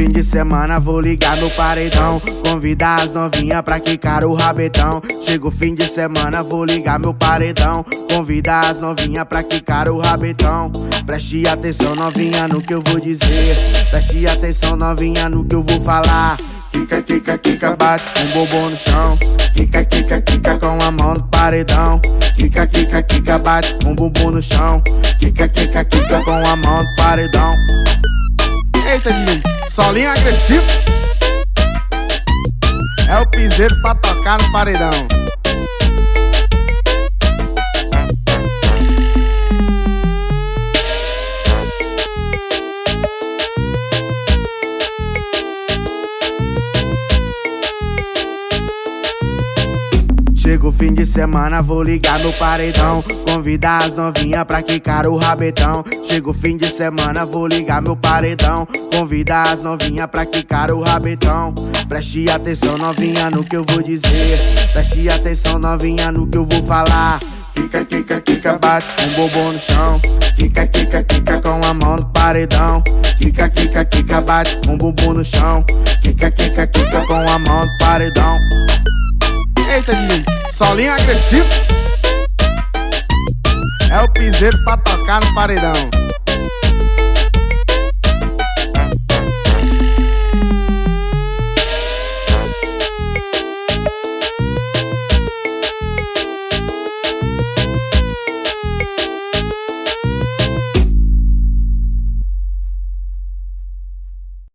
fim de semana, vou ligar no paredão. Convidar as novinhas pra quicar o rabetão. Chega o fim de semana, vou ligar meu paredão. Convidar as novinhas pra quicar o rabetão. Preste atenção, novinha, no que eu vou dizer. Preste atenção, novinha, no que eu vou falar. Kika, kika, kika, bate com o bombom no chão. Kika, kika, kika, com a mão no paredão. Kika, kika, kika, bate com o bumbum no chão. Kika, kika, kika, com a mão no paredão. DJ, solinho agressivo. É o piseiro pra tocar no paredão. Chega o fim de semana, vou ligar no paredão. Convidar as novinhas pra quicar o rabetão. Chega o fim de semana, vou ligar meu paredão. Convidar as novinhas pra quicar o rabetão. Preste atenção, novinha, no que eu vou dizer. Preste atenção, novinha, no que eu vou falar. Kika, kika, kika, bate com o bombom no chão. Kika, kika, kika, com a mão no paredão. Kika, kika, kika, bate com o no chão. Kika, kika, kika, com a mão no paredão. Eita, DJ, solinho agressivo. É o piseiro pra tocar no paredão.